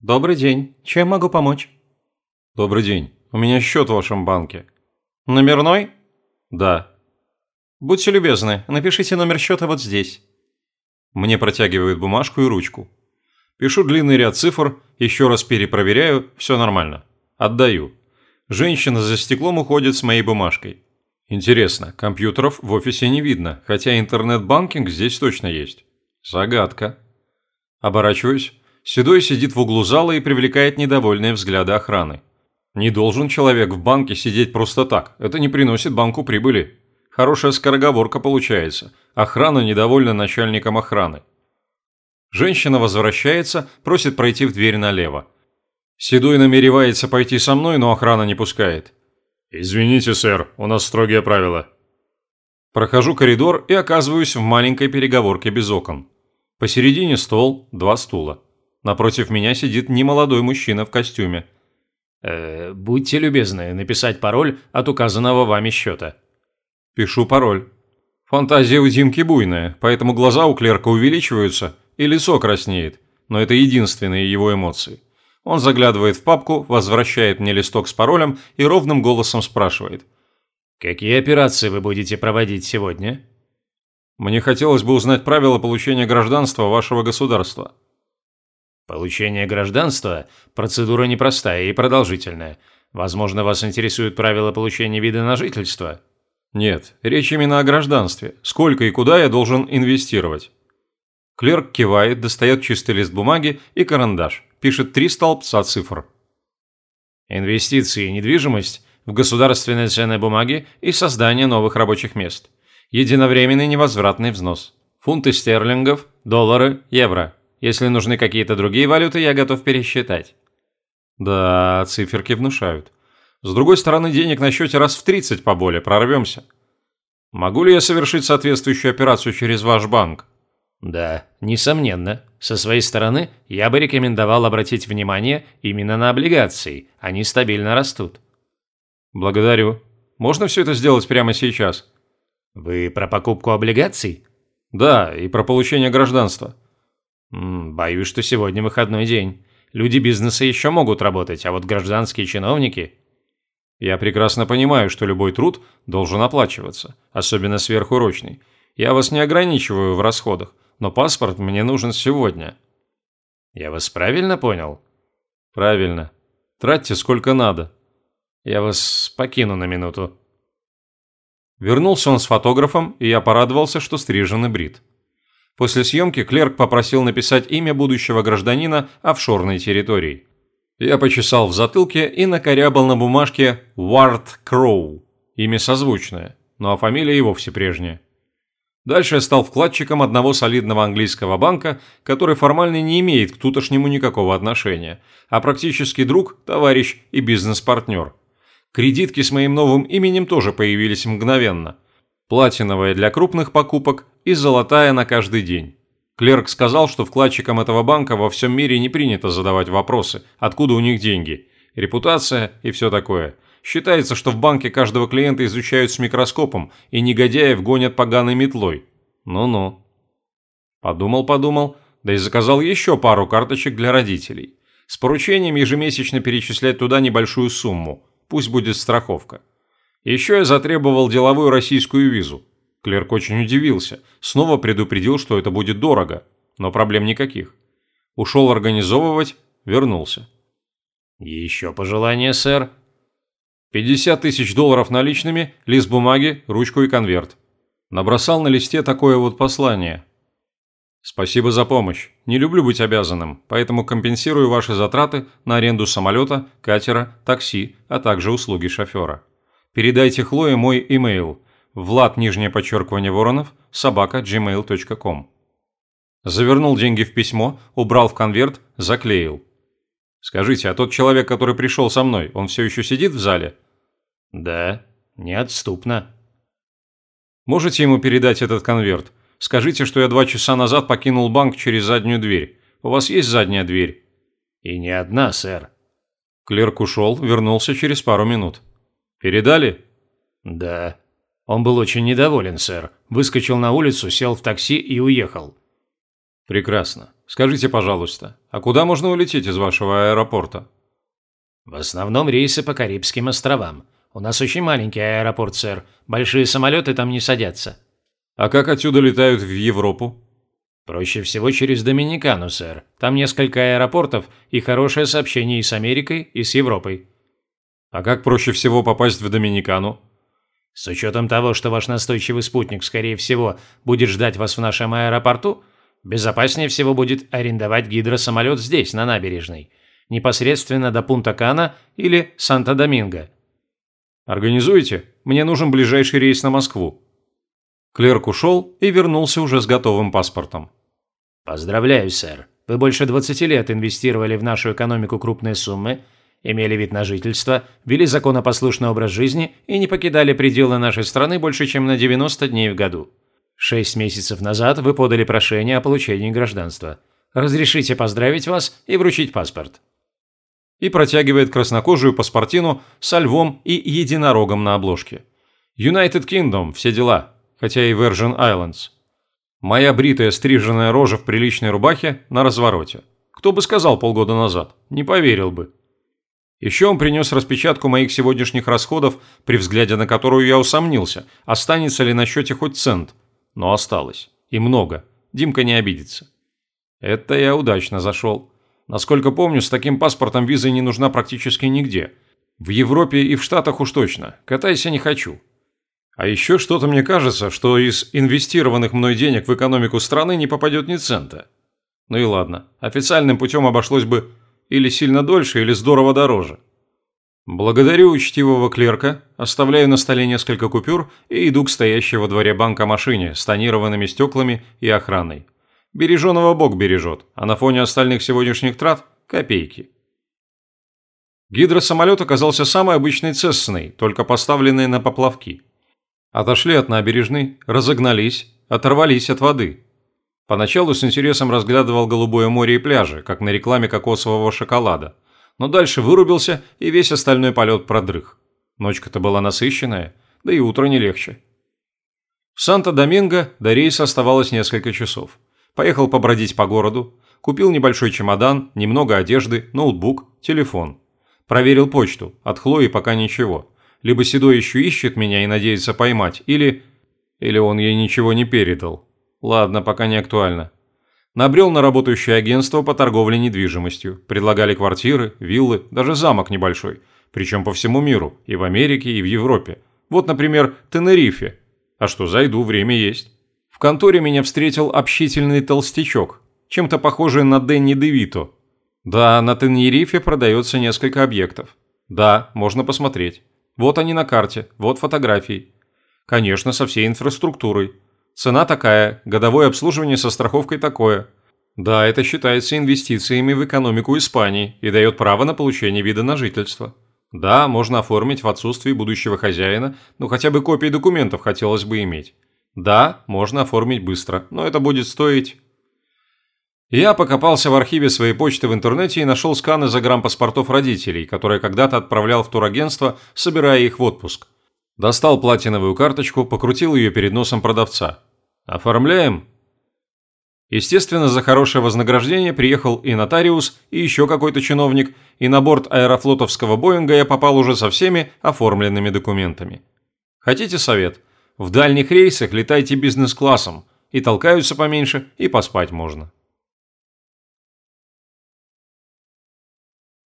Добрый день. Чем могу помочь? Добрый день. У меня счет в вашем банке. Номерной? Да. Будьте любезны, напишите номер счета вот здесь. Мне протягивают бумажку и ручку. Пишу длинный ряд цифр, еще раз перепроверяю, все нормально. Отдаю. Женщина за стеклом уходит с моей бумажкой. Интересно, компьютеров в офисе не видно, хотя интернет-банкинг здесь точно есть. Загадка. Оборачиваюсь. Седой сидит в углу зала и привлекает недовольные взгляды охраны. Не должен человек в банке сидеть просто так. Это не приносит банку прибыли. Хорошая скороговорка получается. Охрана недовольна начальником охраны. Женщина возвращается, просит пройти в дверь налево. Седой намеревается пойти со мной, но охрана не пускает. «Извините, сэр, у нас строгие правила». Прохожу коридор и оказываюсь в маленькой переговорке без окон. Посередине стол, два стула. Напротив меня сидит немолодой мужчина в костюме. «Э, «Будьте любезны написать пароль от указанного вами счета». Пишу пароль. Фантазия у Димки буйная, поэтому глаза у клерка увеличиваются и лицо краснеет, но это единственные его эмоции. Он заглядывает в папку, возвращает мне листок с паролем и ровным голосом спрашивает. «Какие операции вы будете проводить сегодня?» «Мне хотелось бы узнать правила получения гражданства вашего государства». Получение гражданства – процедура непростая и продолжительная. Возможно, вас интересуют правила получения вида на жительство? Нет, речь именно о гражданстве. Сколько и куда я должен инвестировать? Клерк кивает, достает чистый лист бумаги и карандаш. Пишет три столбца цифр. Инвестиции и недвижимость в государственные ценные бумаги и создание новых рабочих мест. Единовременный невозвратный взнос. Фунты стерлингов, доллары, евро. Если нужны какие-то другие валюты, я готов пересчитать. Да, циферки внушают. С другой стороны, денег на счете раз в 30 поболее, прорвемся. Могу ли я совершить соответствующую операцию через ваш банк? Да, несомненно. Со своей стороны, я бы рекомендовал обратить внимание именно на облигации. Они стабильно растут. Благодарю. Можно все это сделать прямо сейчас? Вы про покупку облигаций? Да, и про получение гражданства. Боюсь, что сегодня выходной день. Люди бизнеса еще могут работать, а вот гражданские чиновники... Я прекрасно понимаю, что любой труд должен оплачиваться, особенно сверхурочный. Я вас не ограничиваю в расходах, но паспорт мне нужен сегодня. Я вас правильно понял? Правильно. Тратьте сколько надо. Я вас покину на минуту. Вернулся он с фотографом, и я порадовался, что стрижен и брит. После съемки клерк попросил написать имя будущего гражданина офшорной территории. Я почесал в затылке и накорябал на бумажке «Уарт Кроу». Имя созвучное, но а фамилия и вовсе прежняя. Дальше я стал вкладчиком одного солидного английского банка, который формально не имеет к тутошнему никакого отношения, а практически друг, товарищ и бизнес-партнер. Кредитки с моим новым именем тоже появились мгновенно – платиновая для крупных покупок и золотая на каждый день. Клерк сказал, что вкладчикам этого банка во всем мире не принято задавать вопросы, откуда у них деньги, репутация и все такое. Считается, что в банке каждого клиента изучают с микроскопом и негодяев гонят поганой метлой. Ну-ну. Подумал-подумал, да и заказал еще пару карточек для родителей. С поручением ежемесячно перечислять туда небольшую сумму, пусть будет страховка. Еще я затребовал деловую российскую визу. Клерк очень удивился, снова предупредил, что это будет дорого, но проблем никаких. Ушел организовывать, вернулся. «Еще пожелание, сэр?» 50 тысяч долларов наличными, лист бумаги, ручку и конверт. Набросал на листе такое вот послание. Спасибо за помощь. Не люблю быть обязанным, поэтому компенсирую ваши затраты на аренду самолета, катера, такси, а также услуги шофера. Передайте Хлое мой имейл влад нижнее подчеркивание воронов собака gmail.com. Завернул деньги в письмо, убрал в конверт, заклеил. Скажите, а тот человек, который пришел со мной, он все еще сидит в зале? Да, неотступно. Можете ему передать этот конверт? Скажите, что я два часа назад покинул банк через заднюю дверь. У вас есть задняя дверь? И не одна, сэр. Клерк ушел, вернулся через пару минут. Передали? Да. Он был очень недоволен, сэр. Выскочил на улицу, сел в такси и уехал. Прекрасно. Скажите, пожалуйста, а куда можно улететь из вашего аэропорта? В основном рейсы по Карибским островам. У нас очень маленький аэропорт, сэр. Большие самолеты там не садятся. А как отсюда летают в Европу? Проще всего через Доминикану, сэр. Там несколько аэропортов и хорошее сообщение и с Америкой, и с Европой. А как проще всего попасть в Доминикану? С учетом того, что ваш настойчивый спутник, скорее всего, будет ждать вас в нашем аэропорту, безопаснее всего будет арендовать гидросамолет здесь, на набережной, непосредственно до Пунта-Кана или Санта-Доминго. Организуйте, мне нужен ближайший рейс на Москву. Клерк ушел и вернулся уже с готовым паспортом. Поздравляю, сэр. Вы больше 20 лет инвестировали в нашу экономику крупные суммы – имели вид на жительство, вели законопослушный образ жизни и не покидали пределы нашей страны больше, чем на 90 дней в году. Шесть месяцев назад вы подали прошение о получении гражданства. Разрешите поздравить вас и вручить паспорт. И протягивает краснокожую паспортину со львом и единорогом на обложке. United Kingdom, все дела, хотя и Virgin Islands. Моя бритая стриженная рожа в приличной рубахе на развороте. Кто бы сказал полгода назад, не поверил бы. Еще он принес распечатку моих сегодняшних расходов, при взгляде на которую я усомнился, останется ли на счете хоть цент. Но осталось. И много. Димка не обидится. Это я удачно зашел. Насколько помню, с таким паспортом виза не нужна практически нигде. В Европе и в Штатах уж точно. Катайся не хочу. А еще что-то мне кажется, что из инвестированных мной денег в экономику страны не попадет ни цента. Ну и ладно. Официальным путем обошлось бы или сильно дольше, или здорово дороже. Благодарю учтивого клерка, оставляю на столе несколько купюр и иду к стоящей во дворе банка машине с тонированными стеклами и охраной. Береженого Бог бережет, а на фоне остальных сегодняшних трат – копейки. Гидросамолет оказался самой обычной цессной, только поставленной на поплавки. Отошли от набережной, разогнались, оторвались от воды. Поначалу с интересом разглядывал голубое море и пляжи, как на рекламе кокосового шоколада. Но дальше вырубился и весь остальной полет продрых. Ночка-то была насыщенная, да и утро не легче. В Санто-Доминго до рейса оставалось несколько часов. Поехал побродить по городу, купил небольшой чемодан, немного одежды, ноутбук, телефон. Проверил почту, от Хлои пока ничего. Либо Седой еще ищет меня и надеется поймать, или... Или он ей ничего не передал. Ладно, пока не актуально. Набрел на работающее агентство по торговле недвижимостью. Предлагали квартиры, виллы, даже замок небольшой. Причем по всему миру, и в Америке, и в Европе. Вот, например, Тенерифе. А что, зайду, время есть. В конторе меня встретил общительный толстячок, чем-то похожий на Дэнни Девито. Да, на Тенерифе продается несколько объектов. Да, можно посмотреть. Вот они на карте, вот фотографии. Конечно, со всей инфраструктурой. Цена такая, годовое обслуживание со страховкой такое. Да, это считается инвестициями в экономику Испании и дает право на получение вида на жительство. Да, можно оформить в отсутствии будущего хозяина, но хотя бы копии документов хотелось бы иметь. Да, можно оформить быстро, но это будет стоить... Я покопался в архиве своей почты в интернете и нашел сканы загранпаспортов родителей, которые когда-то отправлял в турагентство, собирая их в отпуск. Достал платиновую карточку, покрутил ее перед носом продавца. Оформляем?» Естественно, за хорошее вознаграждение приехал и нотариус, и еще какой-то чиновник, и на борт аэрофлотовского Боинга я попал уже со всеми оформленными документами. Хотите совет? В дальних рейсах летайте бизнес-классом, и толкаются поменьше, и поспать можно.